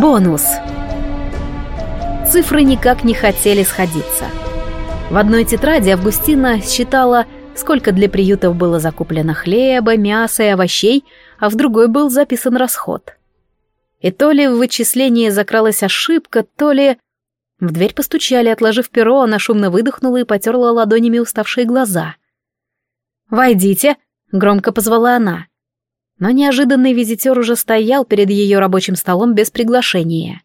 Бонус. Цифры никак не хотели сходиться. В одной тетради Августина считала, сколько для приютов было закуплено хлеба, мяса и овощей, а в другой был записан расход. И то ли в вычислении закралась ошибка, то ли... В дверь постучали, отложив перо, она шумно выдохнула и потерла ладонями уставшие глаза. «Войдите!» — громко позвала она. Но неожиданный визитер уже стоял перед ее рабочим столом без приглашения.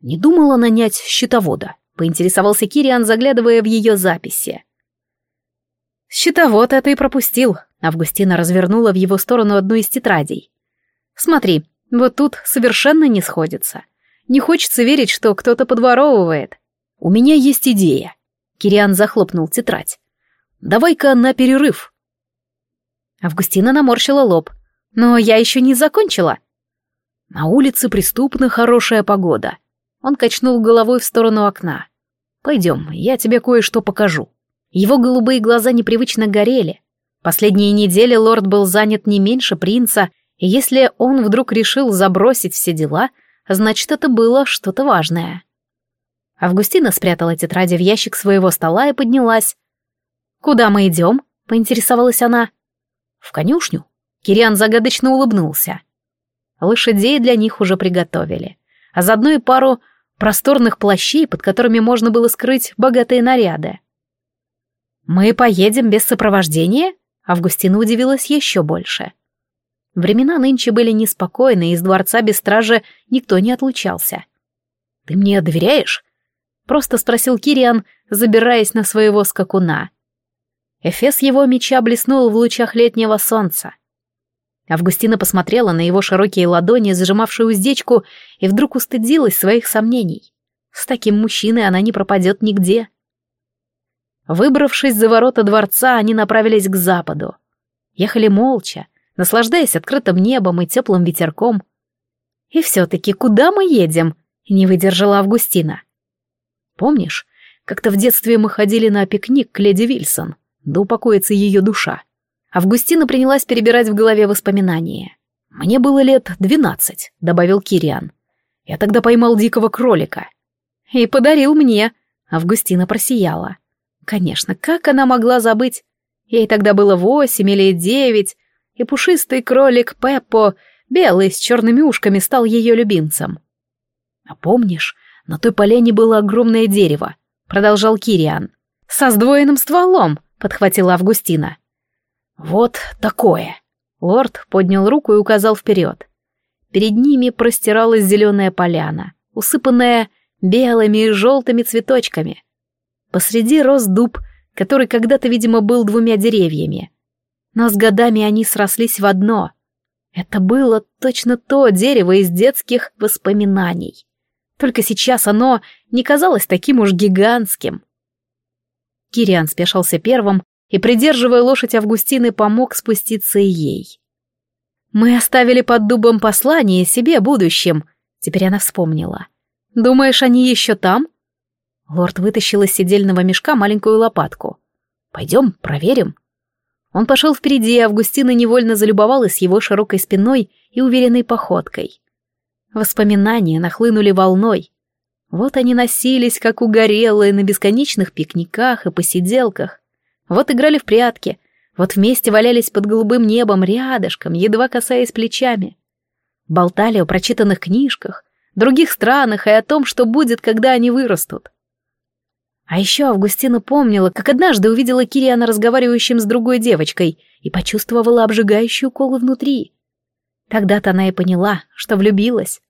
«Не думала нанять счетовода», — поинтересовался Кириан, заглядывая в ее записи. «Счетовод это и пропустил», — Августина развернула в его сторону одну из тетрадей. «Смотри, вот тут совершенно не сходится. Не хочется верить, что кто-то подворовывает. У меня есть идея. Кириан захлопнул тетрадь. Давай-ка на перерыв. Августина наморщила лоб. Но я еще не закончила. На улице преступно хорошая погода. Он качнул головой в сторону окна. Пойдем, я тебе кое-что покажу. Его голубые глаза непривычно горели. Последние недели лорд был занят не меньше принца, и если он вдруг решил забросить все дела, значит, это было что-то важное. Августина спрятала тетради в ящик своего стола и поднялась. «Куда мы идем?» — поинтересовалась она. «В конюшню». Кириан загадочно улыбнулся. Лошадей для них уже приготовили, а заодно и пару просторных плащей, под которыми можно было скрыть богатые наряды. «Мы поедем без сопровождения?» Августина удивилась еще больше. Времена нынче были неспокойны, и из дворца без стражи никто не отлучался. «Ты мне доверяешь?» — просто спросил Кириан, забираясь на своего скакуна. Эфес его меча блеснул в лучах летнего солнца. Августина посмотрела на его широкие ладони, зажимавшие уздечку, и вдруг устыдилась своих сомнений. С таким мужчиной она не пропадет нигде. Выбравшись за ворота дворца, они направились к западу. Ехали молча, наслаждаясь открытым небом и теплым ветерком. И все-таки куда мы едем? Не выдержала Августина. Помнишь, как-то в детстве мы ходили на пикник к леди Вильсон, да упокоится ее душа. Августина принялась перебирать в голове воспоминания. «Мне было лет двенадцать», — добавил Кириан. «Я тогда поймал дикого кролика». «И подарил мне», — Августина просияла. «Конечно, как она могла забыть? Ей тогда было восемь или девять, и пушистый кролик Пеппо, белый с черными ушками, стал ее любимцем. «А помнишь, на той поляне было огромное дерево», — продолжал Кириан. «Со сдвоенным стволом», — подхватила Августина. «Вот такое». Лорд поднял руку и указал вперед. Перед ними простиралась зеленая поляна, усыпанная белыми и желтыми цветочками. Посреди рос дуб, который когда-то, видимо, был двумя деревьями, но с годами они срослись в одно. Это было точно то дерево из детских воспоминаний. Только сейчас оно не казалось таким уж гигантским. Кириан спешился первым и, придерживая лошадь Августины, помог спуститься и ей. «Мы оставили под дубом послание себе будущим», — теперь она вспомнила. «Думаешь, они еще там?» Лорд вытащил из сидельного мешка маленькую лопатку. «Пойдем, проверим». Он пошел впереди, и Августина невольно залюбовалась его широкой спиной и уверенной походкой. Воспоминания нахлынули волной. Вот они носились, как угорелые, на бесконечных пикниках и посиделках. Вот играли в прятки, вот вместе валялись под голубым небом рядышком, едва касаясь плечами. Болтали о прочитанных книжках, других странах и о том, что будет, когда они вырастут. А еще Августина помнила, как однажды увидела Кириана разговаривающим с другой девочкой и почувствовала обжигающую колу внутри. Тогда-то она и поняла, что влюбилась.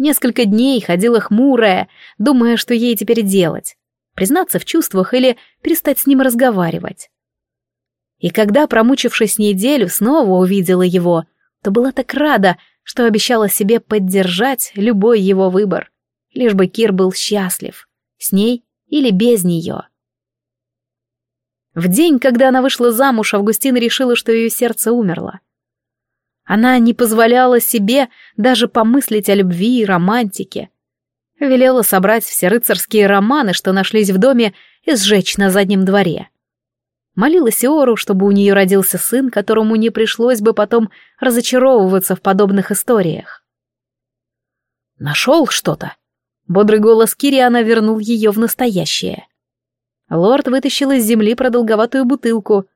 Несколько дней ходила хмурая, думая, что ей теперь делать. Признаться в чувствах или перестать с ним разговаривать. И когда, промучившись неделю, снова увидела его, то была так рада, что обещала себе поддержать любой его выбор, лишь бы Кир был счастлив. С ней или без нее. В день, когда она вышла замуж, Августина решила, что ее сердце умерло. Она не позволяла себе даже помыслить о любви и романтике. Велела собрать все рыцарские романы, что нашлись в доме, и сжечь на заднем дворе. Молилась Иору, чтобы у нее родился сын, которому не пришлось бы потом разочаровываться в подобных историях. Нашел что-то? Бодрый голос Кириана вернул ее в настоящее. Лорд вытащил из земли продолговатую бутылку.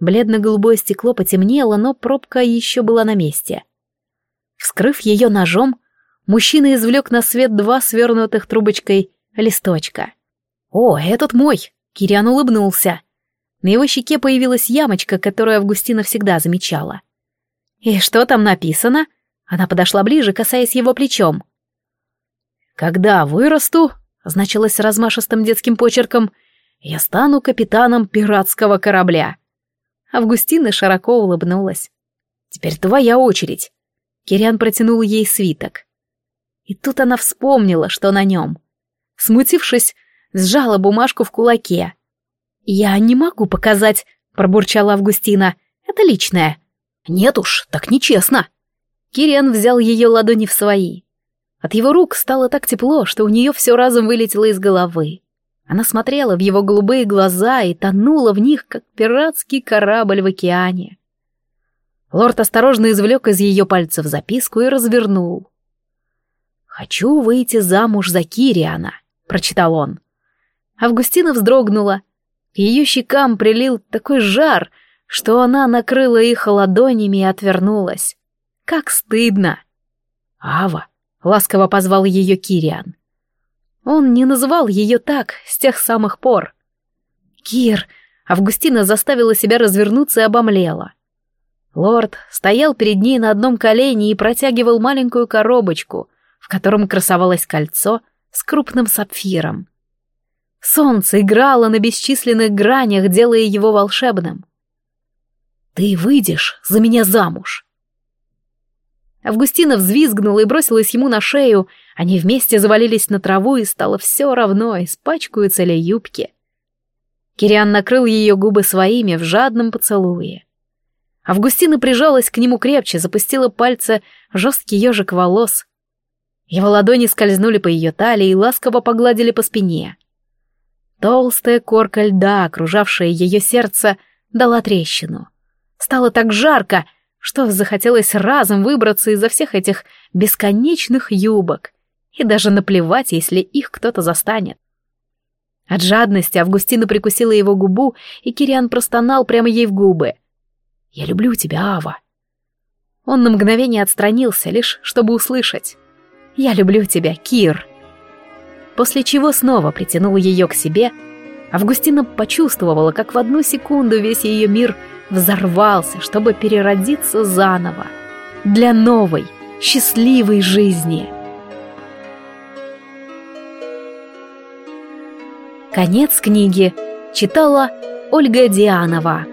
Бледно-голубое стекло потемнело, но пробка еще была на месте. Вскрыв ее ножом, мужчина извлек на свет два свернутых трубочкой листочка. «О, этот мой!» — Кириан улыбнулся. На его щеке появилась ямочка, которую Августина всегда замечала. «И что там написано?» Она подошла ближе, касаясь его плечом. «Когда вырасту», — значилось размашистым детским почерком, — «я стану капитаном пиратского корабля». Августина широко улыбнулась. «Теперь твоя очередь». Кириан протянул ей свиток. И тут она вспомнила, что на нем. Смутившись, сжала бумажку в кулаке. «Я не могу показать», — пробурчала Августина. «Это личное». «Нет уж, так нечестно». Кириан взял ее ладони в свои. От его рук стало так тепло, что у нее все разом вылетело из головы. Она смотрела в его голубые глаза и тонула в них, как пиратский корабль в океане. Лорд осторожно извлек из ее пальцев записку и развернул. «Хочу выйти замуж за Кириана», — прочитал он. Августина вздрогнула. К ее щекам прилил такой жар, что она накрыла их ладонями и отвернулась. Как стыдно! «Ава!» — ласково позвал ее Кириан. Он не называл ее так с тех самых пор. «Кир!» — Августина заставила себя развернуться и обомлела. Лорд стоял перед ней на одном колене и протягивал маленькую коробочку, в котором красовалось кольцо с крупным сапфиром. Солнце играло на бесчисленных гранях, делая его волшебным. «Ты выйдешь за меня замуж!» Августина взвизгнула и бросилась ему на шею. Они вместе завалились на траву, и стало все равно, испачкаются ли юбки. Кириан накрыл ее губы своими в жадном поцелуе. Августина прижалась к нему крепче, запустила пальцы жесткий ежик волос. Его ладони скользнули по ее талии и ласково погладили по спине. Толстая корка льда, окружавшая ее сердце, дала трещину. Стало так жарко, что захотелось разом выбраться изо всех этих бесконечных юбок и даже наплевать, если их кто-то застанет. От жадности Августина прикусила его губу, и Кириан простонал прямо ей в губы. «Я люблю тебя, Ава». Он на мгновение отстранился, лишь чтобы услышать. «Я люблю тебя, Кир». После чего снова притянул ее к себе, Августина почувствовала, как в одну секунду весь ее мир взорвался, чтобы переродиться заново для новой, счастливой жизни. Конец книги читала Ольга Дианова.